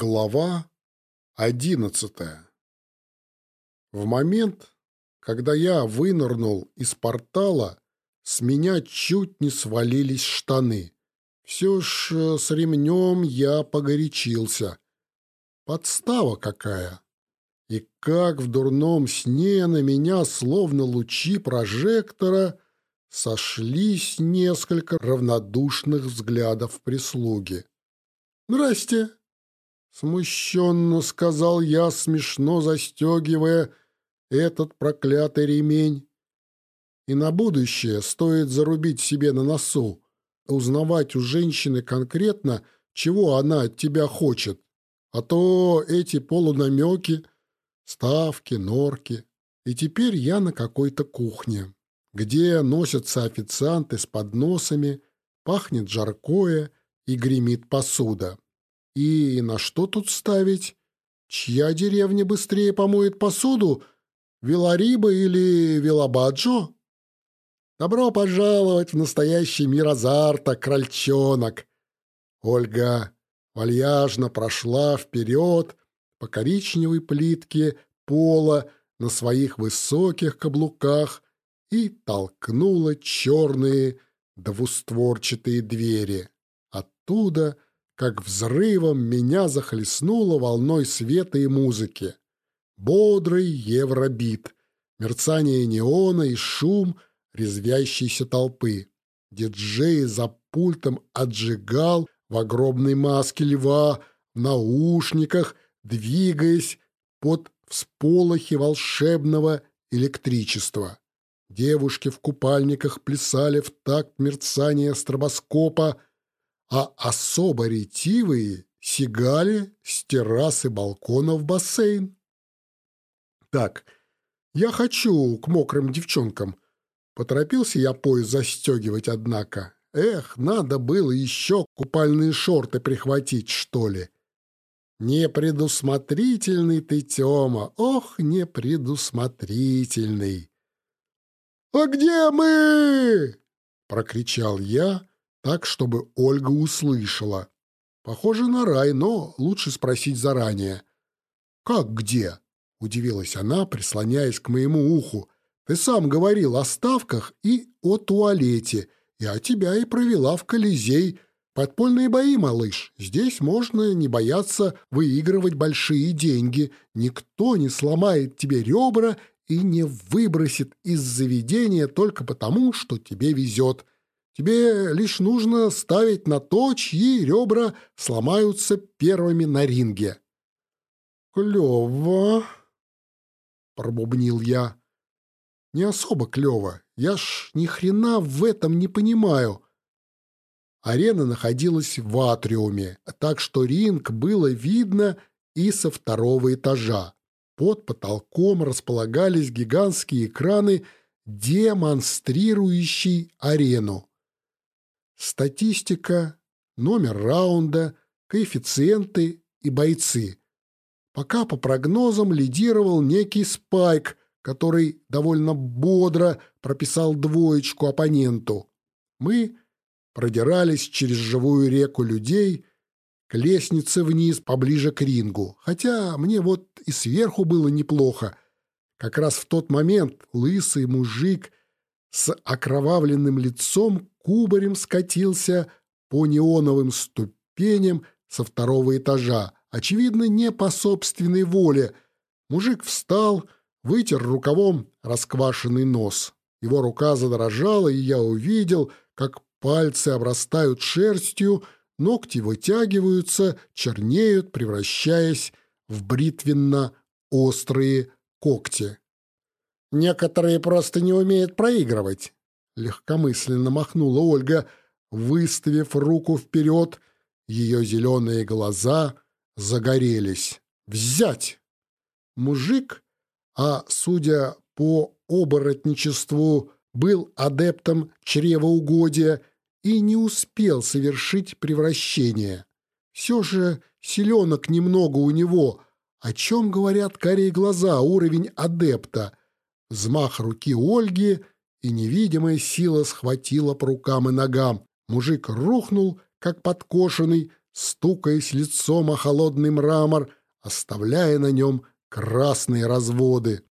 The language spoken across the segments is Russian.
Глава одиннадцатая В момент, когда я вынырнул из портала, с меня чуть не свалились штаны. Все ж э, с ремнем я погорячился. Подстава какая! И как в дурном сне на меня, словно лучи прожектора, сошлись несколько равнодушных взглядов прислуги. «Здрасте!» Смущенно сказал я, смешно застегивая этот проклятый ремень. И на будущее стоит зарубить себе на носу, узнавать у женщины конкретно, чего она от тебя хочет. А то эти полунамеки, ставки, норки. И теперь я на какой-то кухне, где носятся официанты с подносами, пахнет жаркое и гремит посуда. И на что тут ставить? Чья деревня быстрее помоет посуду? Вилариба или Вилабаджо? Добро пожаловать в настоящий мир азарта, крольчонок. Ольга вальяжно прошла вперед по коричневой плитке пола на своих высоких каблуках и толкнула черные двустворчатые двери. Оттуда — как взрывом меня захлестнуло волной света и музыки. Бодрый евробит, мерцание неона и шум резвящейся толпы. Диджей за пультом отжигал в огромной маске льва, в наушниках, двигаясь под всполохи волшебного электричества. Девушки в купальниках плясали в такт мерцания стробоскопа, а особо ретивые сигали с террасы балкона в бассейн. Так, я хочу к мокрым девчонкам. Поторопился я пояс застегивать, однако. Эх, надо было еще купальные шорты прихватить, что ли. Непредусмотрительный ты, Тёма, ох, непредусмотрительный. «А где мы?» — прокричал я, так, чтобы Ольга услышала. Похоже на рай, но лучше спросить заранее. «Как где?» — удивилась она, прислоняясь к моему уху. «Ты сам говорил о ставках и о туалете. Я тебя и провела в Колизей. Подпольные бои, малыш. Здесь можно не бояться выигрывать большие деньги. Никто не сломает тебе ребра и не выбросит из заведения только потому, что тебе везет. Тебе лишь нужно ставить на то, чьи ребра сломаются первыми на ринге. «Клево!» — пробубнил я. «Не особо клево. Я ж ни хрена в этом не понимаю». Арена находилась в атриуме, так что ринг было видно и со второго этажа. Под потолком располагались гигантские экраны, демонстрирующие арену. Статистика, номер раунда, коэффициенты и бойцы. Пока по прогнозам лидировал некий Спайк, который довольно бодро прописал двоечку оппоненту. Мы продирались через живую реку людей к лестнице вниз поближе к рингу, хотя мне вот и сверху было неплохо. Как раз в тот момент лысый мужик с окровавленным лицом кубарем скатился по неоновым ступеням со второго этажа, очевидно, не по собственной воле. Мужик встал, вытер рукавом расквашенный нос. Его рука задрожала, и я увидел, как пальцы обрастают шерстью, ногти вытягиваются, чернеют, превращаясь в бритвенно-острые когти. Некоторые просто не умеют проигрывать. Легкомысленно махнула Ольга, выставив руку вперед. Ее зеленые глаза загорелись. «Взять!» Мужик, а, судя по оборотничеству, был адептом чревоугодия и не успел совершить превращение. Все же селенок немного у него. О чем говорят карие глаза, уровень адепта? Взмах руки Ольги, и невидимая сила схватила по рукам и ногам. Мужик рухнул, как подкошенный, стукаясь лицом о холодный мрамор, оставляя на нем красные разводы.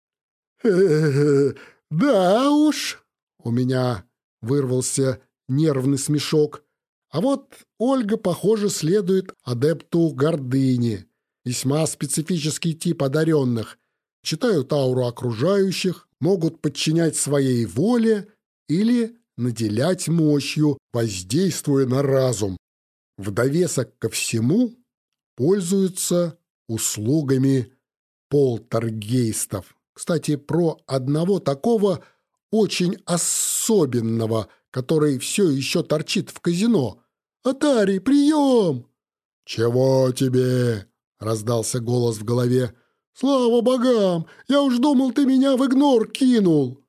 «Э да уж!» — у меня вырвался нервный смешок. А вот Ольга, похоже, следует адепту гордыни. Весьма специфический тип одаренных. Читают ауру окружающих, могут подчинять своей воле или наделять мощью, воздействуя на разум. В довесок ко всему пользуются услугами полтергейстов. Кстати, про одного такого очень особенного, который все еще торчит в казино. «Атари, прием!» «Чего тебе?» — раздался голос в голове. «Слава богам! Я уж думал, ты меня в игнор кинул!»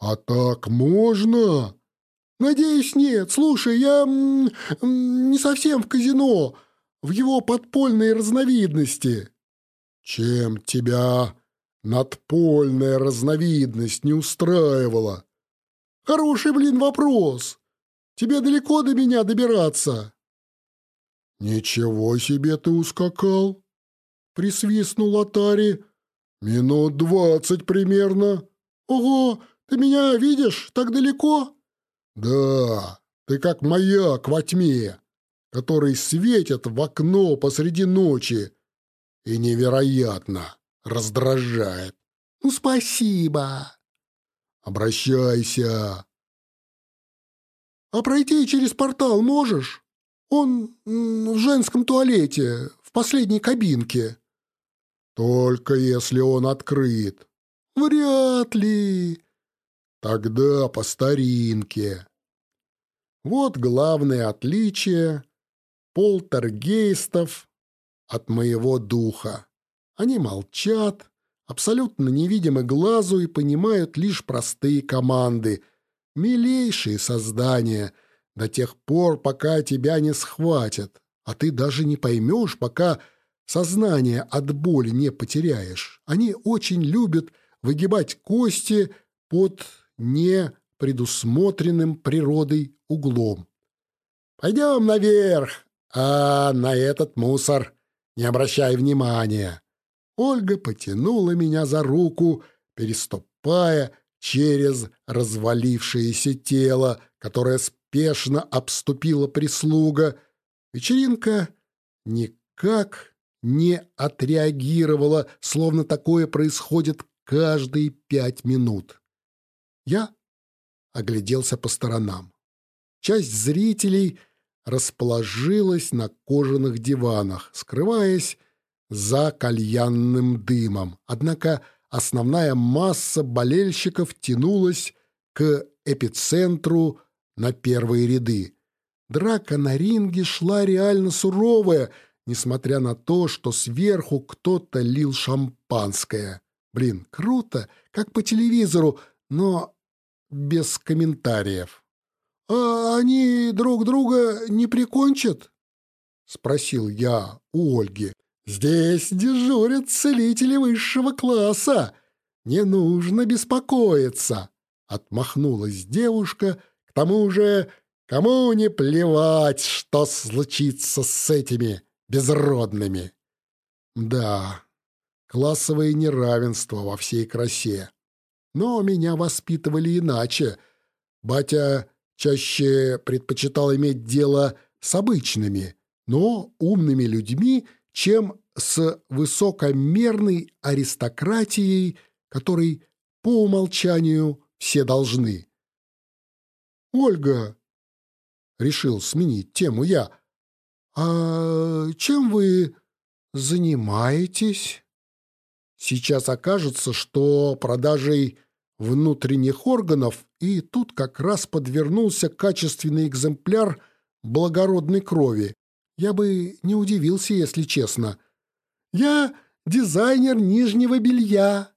«А так можно?» «Надеюсь, нет. Слушай, я не совсем в казино, в его подпольной разновидности». «Чем тебя надпольная разновидность не устраивала?» «Хороший, блин, вопрос. Тебе далеко до меня добираться?» «Ничего себе ты ускакал!» — присвистнул Атари. «Минут двадцать примерно». «Ого, ты меня видишь так далеко?» «Да, ты как маяк во тьме, который светит в окно посреди ночи и невероятно раздражает». «Ну, спасибо». «Обращайся». «А пройти через портал можешь? Он в женском туалете, в последней кабинке». «Только если он открыт». «Вряд ли». «Тогда по старинке». Вот главное отличие полтергейстов от моего духа. Они молчат, абсолютно невидимы глазу и понимают лишь простые команды. Милейшие создания до тех пор, пока тебя не схватят, а ты даже не поймешь, пока сознание от боли не потеряешь. Они очень любят выгибать кости под не предусмотренным природой углом. «Пойдем наверх, а на этот мусор не обращай внимания». Ольга потянула меня за руку, переступая через развалившееся тело, которое спешно обступила прислуга. Вечеринка никак не отреагировала, словно такое происходит каждые пять минут. Я огляделся по сторонам. Часть зрителей расположилась на кожаных диванах, скрываясь за кальянным дымом. Однако основная масса болельщиков тянулась к эпицентру на первые ряды. Драка на ринге шла реально суровая, несмотря на то, что сверху кто-то лил шампанское. Блин, круто, как по телевизору, но без комментариев. «А они друг друга не прикончат?» — спросил я у Ольги. «Здесь дежурят целители высшего класса. Не нужно беспокоиться», — отмахнулась девушка. «К тому же, кому не плевать, что случится с этими безродными?» «Да, классовое неравенство во всей красе. Но меня воспитывали иначе. Батя чаще предпочитал иметь дело с обычными, но умными людьми, чем с высокомерной аристократией, которой по умолчанию все должны. «Ольга», — решил сменить тему я, — «а чем вы занимаетесь?» Сейчас окажется, что продажей внутренних органов, и тут как раз подвернулся качественный экземпляр благородной крови. Я бы не удивился, если честно. Я дизайнер нижнего белья.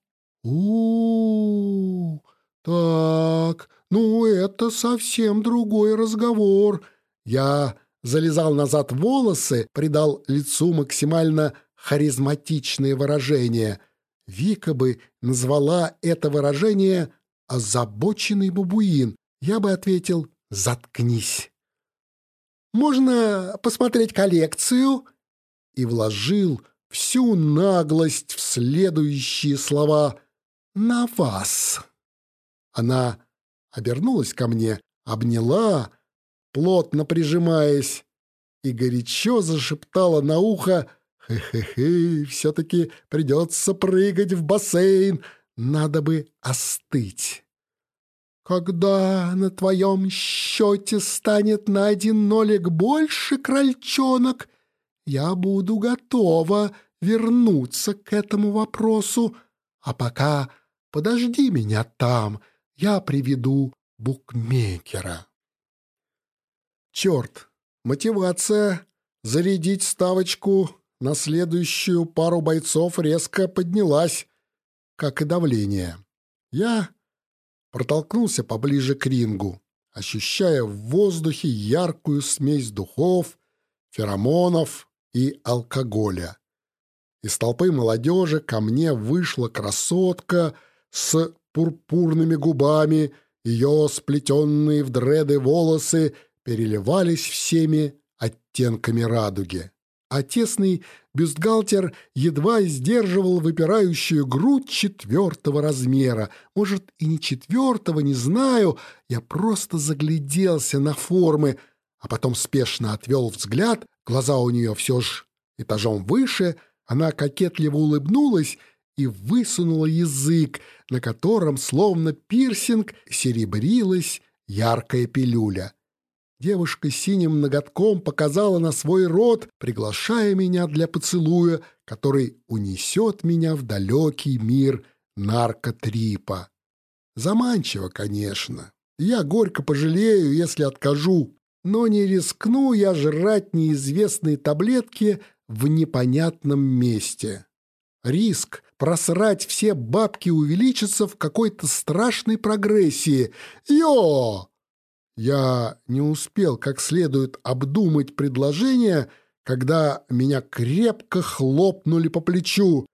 У, -у, -у так, ну это совсем другой разговор. Я залезал назад волосы, придал лицу максимально харизматичное выражение — Вика бы назвала это выражение «озабоченный бабуин». Я бы ответил «заткнись». можно посмотреть коллекцию?» И вложил всю наглость в следующие слова «на вас». Она обернулась ко мне, обняла, плотно прижимаясь, и горячо зашептала на ухо «Хе-хе-хе, все-таки придется прыгать в бассейн, надо бы остыть». «Когда на твоем счете станет на один нолик больше, крольчонок, я буду готова вернуться к этому вопросу, а пока подожди меня там, я приведу букмекера». Черт, мотивация зарядить ставочку на следующую пару бойцов резко поднялась, как и давление. Я протолкнулся поближе к рингу, ощущая в воздухе яркую смесь духов, феромонов и алкоголя. Из толпы молодежи ко мне вышла красотка с пурпурными губами, ее сплетенные в дреды волосы переливались всеми оттенками радуги. А тесный бюстгальтер едва сдерживал выпирающую грудь четвертого размера. Может, и не четвертого, не знаю. Я просто загляделся на формы, а потом спешно отвел взгляд. Глаза у нее все ж этажом выше. Она кокетливо улыбнулась и высунула язык, на котором, словно пирсинг, серебрилась яркая пилюля. Девушка синим ноготком показала на свой рот, приглашая меня для поцелуя, который унесет меня в далекий мир наркотрипа. Заманчиво, конечно. Я горько пожалею, если откажу, но не рискну я жрать неизвестные таблетки в непонятном месте. Риск просрать все бабки увеличится в какой-то страшной прогрессии. Йо! Я не успел как следует обдумать предложение, когда меня крепко хлопнули по плечу.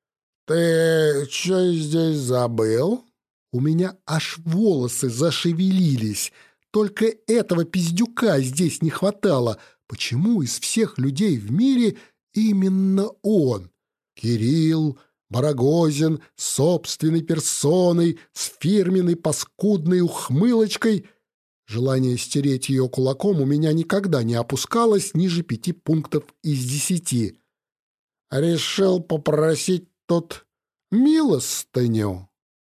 «Ты что здесь забыл?» У меня аж волосы зашевелились. Только этого пиздюка здесь не хватало. Почему из всех людей в мире именно он? Кирилл, Барагозин, собственной персоной, с фирменной паскудной ухмылочкой — Желание стереть ее кулаком у меня никогда не опускалось ниже пяти пунктов из десяти. Решил попросить тут милостыню.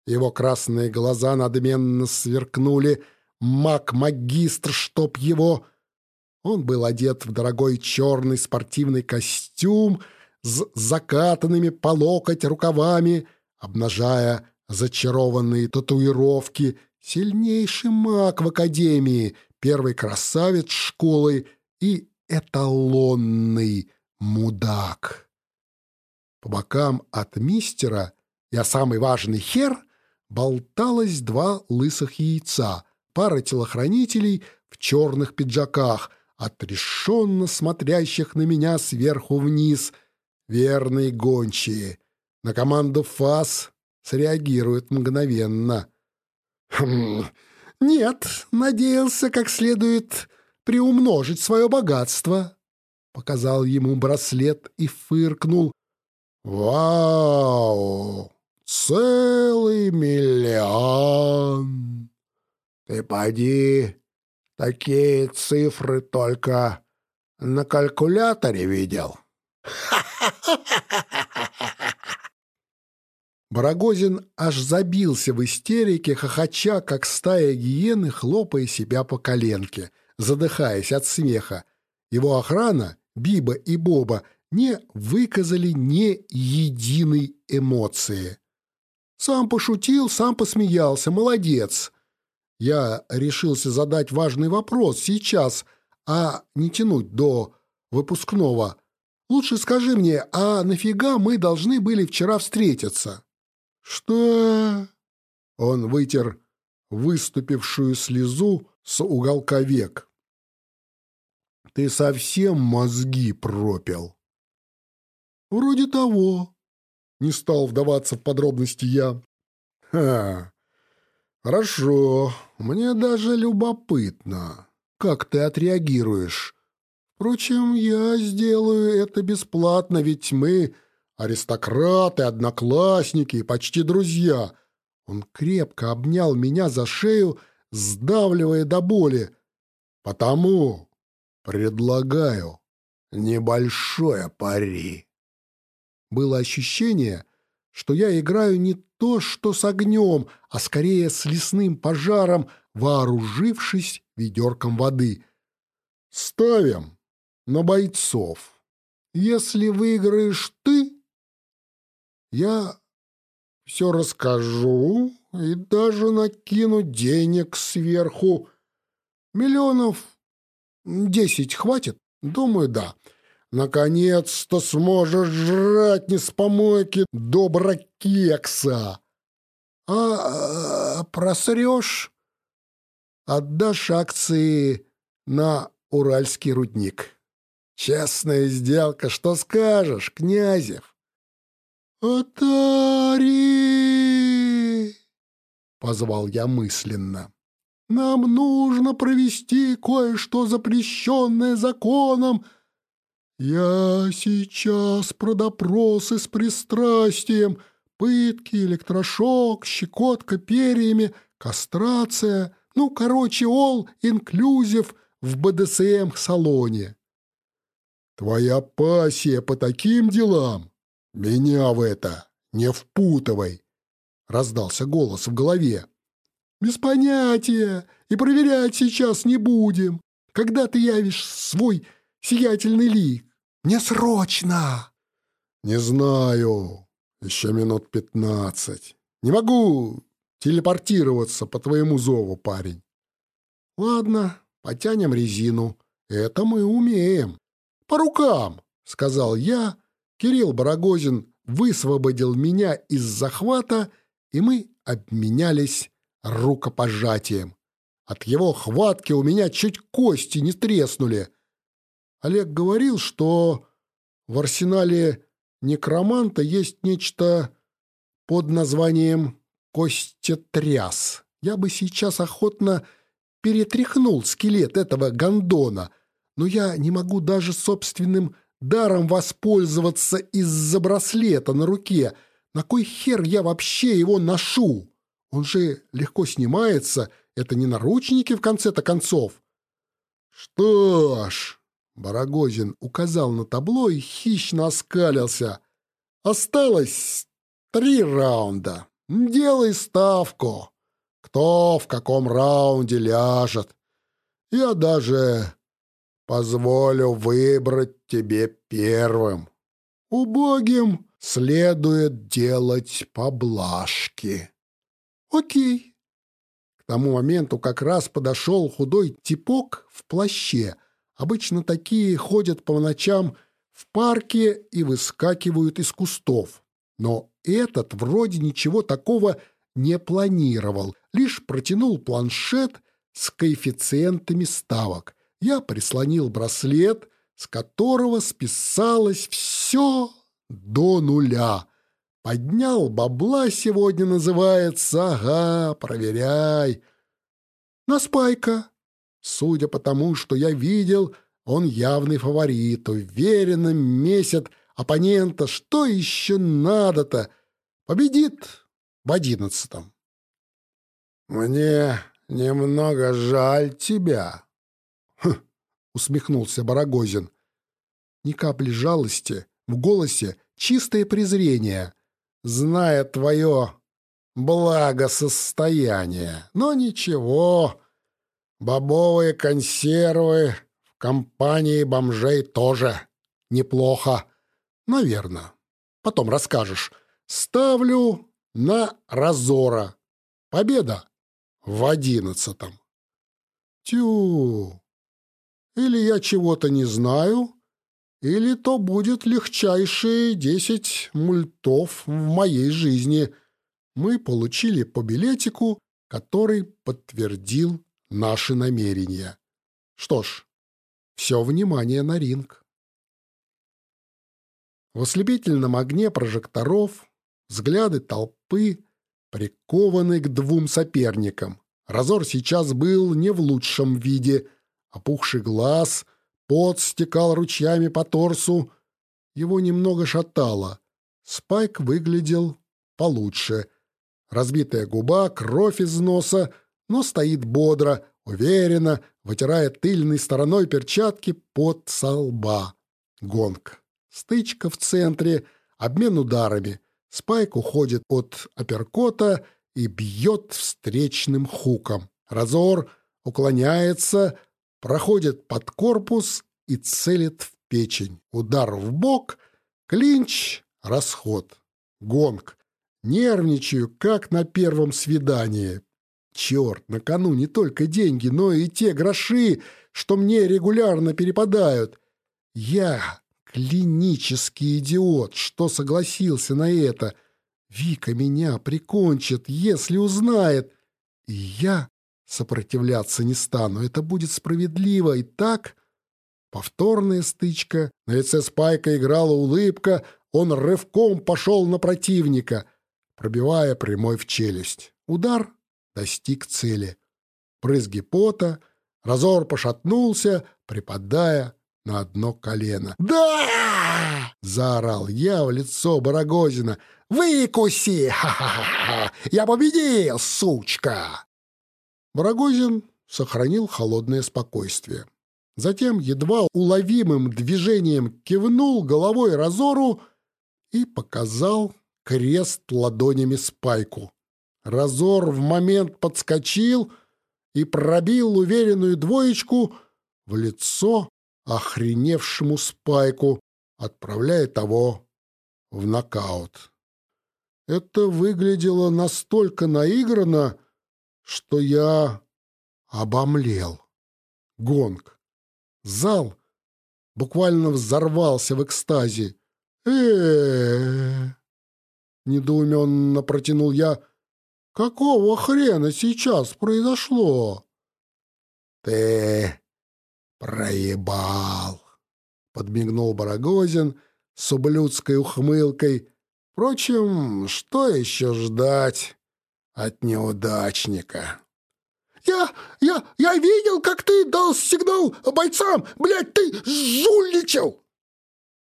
Его красные глаза надменно сверкнули. Маг-магистр, чтоб его... Он был одет в дорогой черный спортивный костюм с закатанными по локоть рукавами, обнажая зачарованные татуировки — Сильнейший маг в академии, первый красавец школы и эталонный мудак. По бокам от мистера «Я самый важный хер» болталось два лысых яйца, пара телохранителей в черных пиджаках, отрешенно смотрящих на меня сверху вниз, верные гончие. На команду ФАС среагируют мгновенно. Хм, нет, надеялся как следует приумножить свое богатство. Показал ему браслет и фыркнул. Вау! Целый миллион! Ты поди, такие цифры только на калькуляторе видел. Барагозин аж забился в истерике, хохоча, как стая гиены, хлопая себя по коленке, задыхаясь от смеха. Его охрана, Биба и Боба, не выказали ни единой эмоции. Сам пошутил, сам посмеялся, молодец. Я решился задать важный вопрос сейчас, а не тянуть до выпускного. Лучше скажи мне, а нафига мы должны были вчера встретиться? «Что?» Он вытер выступившую слезу с уголка век. «Ты совсем мозги пропил?» «Вроде того», — не стал вдаваться в подробности я. «Ха, хорошо, мне даже любопытно, как ты отреагируешь Впрочем, я сделаю это бесплатно, ведь мы аристократы, одноклассники и почти друзья. Он крепко обнял меня за шею, сдавливая до боли. Потому предлагаю небольшое пари. Было ощущение, что я играю не то что с огнем, а скорее с лесным пожаром, вооружившись ведерком воды. Ставим на бойцов. Если выиграешь ты, я все расскажу и даже накину денег сверху. Миллионов десять хватит? Думаю, да. Наконец-то сможешь жрать не с помойки добра кекса. А, а просрешь, отдашь акции на уральский рудник. Честная сделка, что скажешь, Князев? «Атари!» — позвал я мысленно. «Нам нужно провести кое-что запрещенное законом. Я сейчас про допросы с пристрастием, пытки, электрошок, щекотка перьями, кастрация, ну, короче, all-inclusive в БДСМ-салоне. Твоя пассия по таким делам «Меня в это не впутывай!» — раздался голос в голове. «Без понятия, и проверять сейчас не будем. Когда ты явишь свой сиятельный лик? Мне срочно!» «Не знаю. Еще минут пятнадцать. Не могу телепортироваться по твоему зову, парень». «Ладно, потянем резину. Это мы умеем. По рукам!» — сказал я, Кирилл Барагозин высвободил меня из захвата, и мы обменялись рукопожатием. От его хватки у меня чуть кости не треснули. Олег говорил, что в арсенале некроманта есть нечто под названием костетряс. Я бы сейчас охотно перетряхнул скелет этого гондона, но я не могу даже собственным даром воспользоваться из-за браслета на руке. На кой хер я вообще его ношу? Он же легко снимается, это не наручники в конце-то концов. Что ж, Барагозин указал на табло и хищно оскалился. Осталось три раунда. Делай ставку. Кто в каком раунде ляжет. Я даже позволю выбрать тебе первым. Убогим следует делать поблажки. Окей. К тому моменту как раз подошел худой типок в плаще. Обычно такие ходят по ночам в парке и выскакивают из кустов. Но этот вроде ничего такого не планировал, лишь протянул планшет с коэффициентами ставок — я прислонил браслет, с которого списалось все до нуля. Поднял бабла сегодня называется, ага, проверяй. На спайка. Судя по тому, что я видел, он явный фаворит, уверенно месяц оппонента. Что еще надо-то? Победит в одиннадцатом. Мне немного жаль тебя, «Хм!» — усмехнулся Барагозин. Ни капли жалости, в голосе чистое презрение, зная твое благосостояние. Но ничего, бобовые консервы в компании бомжей тоже неплохо. Наверное. Потом расскажешь. Ставлю на Разора. Победа в одиннадцатом. Тю, или я чего-то не знаю, или то будет легчайшие десять мультов в моей жизни. Мы получили по билетику, который подтвердил наши намерения. Что ж, все внимание на ринг. В ослепительном огне прожекторов взгляды толпы прикованы к двум соперникам. Разор сейчас был не в лучшем виде — опухший глаз, пот стекал ручьями по торсу. Его немного шатало. Спайк выглядел получше. Разбитая губа, кровь из носа, но стоит бодро, уверенно, вытирая тыльной стороной перчатки под со лба. Гонг. Стычка в центре, обмен ударами. Спайк уходит от апперкота и бьет встречным хуком. Разор уклоняется, проходит под корпус и целит в печень. Удар в бок, клинч, расход. Гонг. Нервничаю, как на первом свидании. Черт, на кону не только деньги, но и те гроши, что мне регулярно перепадают. Я клинический идиот, что согласился на это. Вика меня прикончит, если узнает. И я сопротивляться не стану. Это будет справедливо. И так... Повторная стычка. На лице Спайка играла улыбка. Он рывком пошел на противника, пробивая прямой в челюсть. Удар достиг цели. Брызги пота. Разор пошатнулся, припадая на одно колено. «Да!» — заорал я в лицо Барагозина. «Выкуси! Ха-ха-ха! Я победил, сучка!» Барагозин сохранил холодное спокойствие. Затем едва уловимым движением кивнул головой Разору и показал крест ладонями спайку. Разор в момент подскочил и пробил уверенную двоечку в лицо охреневшему спайку, отправляя того в нокаут. Это выглядело настолько наигранно, что я обомлел. Гонг. Зал буквально взорвался в экстазе. э Недоуменно протянул я. «Какого хрена сейчас произошло?» «Ты проебал!» Подмигнул Барагозин с ублюдской ухмылкой. «Впрочем, что еще ждать?» От неудачника. «Я, я, я видел, как ты дал сигнал бойцам! Блядь, ты жульничал!»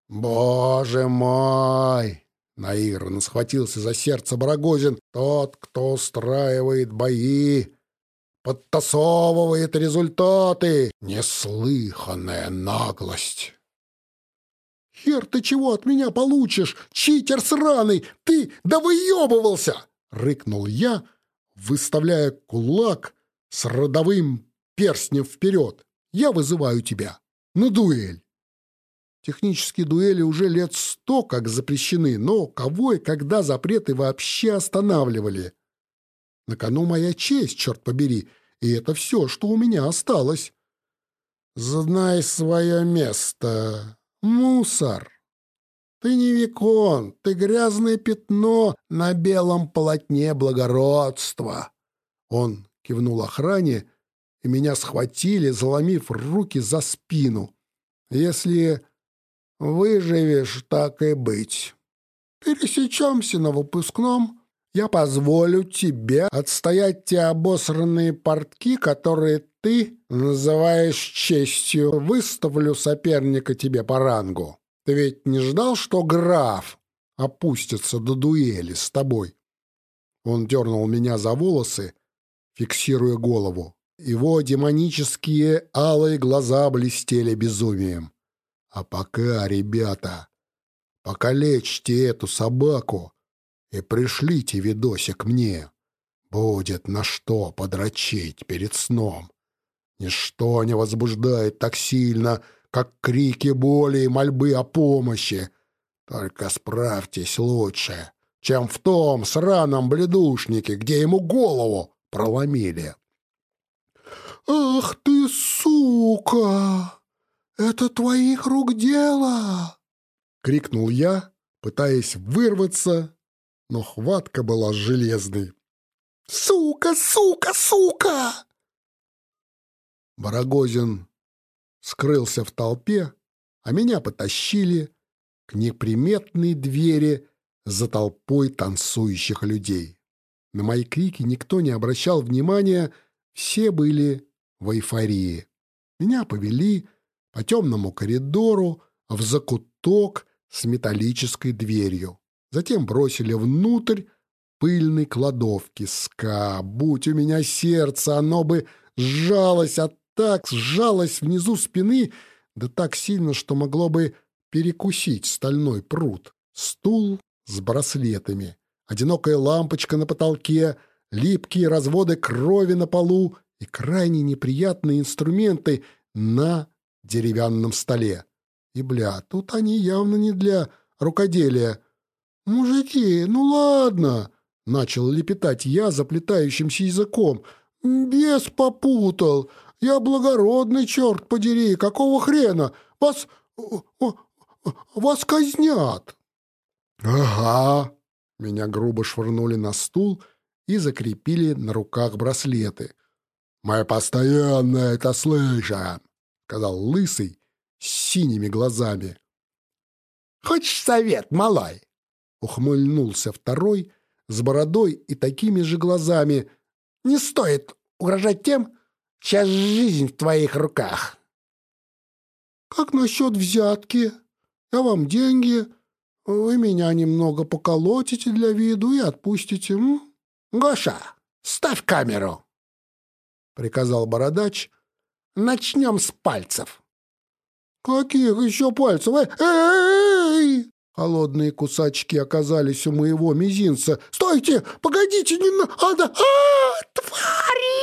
«Боже мой!» — наигранно схватился за сердце Барагозин. «Тот, кто устраивает бои, подтасовывает результаты! Неслыханная наглость!» «Хер ты чего от меня получишь, читер сраный! Ты довыебывался!» — рыкнул я, выставляя кулак с родовым перстнем вперед. «Я вызываю тебя на дуэль!» Технические дуэли уже лет сто как запрещены, но кого и когда запреты вообще останавливали? На кону моя честь, черт побери, и это все, что у меня осталось. Знай свое место, мусор. Ты не викон, ты грязное пятно на белом полотне благородства. Он кивнул охране, и меня схватили, заломив руки за спину. Если выживешь, так и быть. Пересечемся на выпускном. Я позволю тебе отстоять те обосранные портки, которые ты называешь честью. Выставлю соперника тебе по рангу. Ты ведь не ждал, что граф опустится до дуэли с тобой? Он дернул меня за волосы, фиксируя голову. Его демонические алые глаза блестели безумием. А пока, ребята, покалечьте эту собаку и пришлите видосик мне. Будет на что подрочить перед сном. Ничто не возбуждает так сильно, как крики боли и мольбы о помощи. Только справьтесь лучше, чем в том сраном бледушнике, где ему голову проломили. «Ах ты, сука! Это твоих рук дело!» — крикнул я, пытаясь вырваться, но хватка была железной. «Сука, сука, сука!» Барагозин скрылся в толпе, а меня потащили к неприметной двери за толпой танцующих людей. На мои крики никто не обращал внимания, все были в эйфории. Меня повели по темному коридору в закуток с металлической дверью. Затем бросили внутрь пыльной кладовки. Ска, будь у меня сердце, оно бы сжалось, а так сжалось внизу спины, да так сильно, что могло бы перекусить стальной пруд. Стул с браслетами, одинокая лампочка на потолке, липкие разводы крови на полу и крайне неприятные инструменты на деревянном столе. И, бля, тут они явно не для рукоделия. «Мужики, ну ладно!» — начал лепетать я заплетающимся языком. «Бес попутал! Я благородный, черт подери! Какого хрена? Вас... вас казнят!» «Ага!» — меня грубо швырнули на стул и закрепили на руках браслеты. «Мы постоянно это слышим!» — сказал лысый с синими глазами. «Хочешь совет, малой?» — ухмыльнулся второй с бородой и такими же глазами. «Не стоит угрожать тем, чья жизнь в твоих руках». «Как насчет взятки? Я вам деньги, вы меня немного поколотите для виду и отпустите, м? Гоша, ставь камеру!» — приказал бородач. «Начнем с пальцев». «Каких еще пальцев? Эй!» Холодные кусачки оказались у моего мизинца. «Стойте! Погодите, не надо! А, тварь!»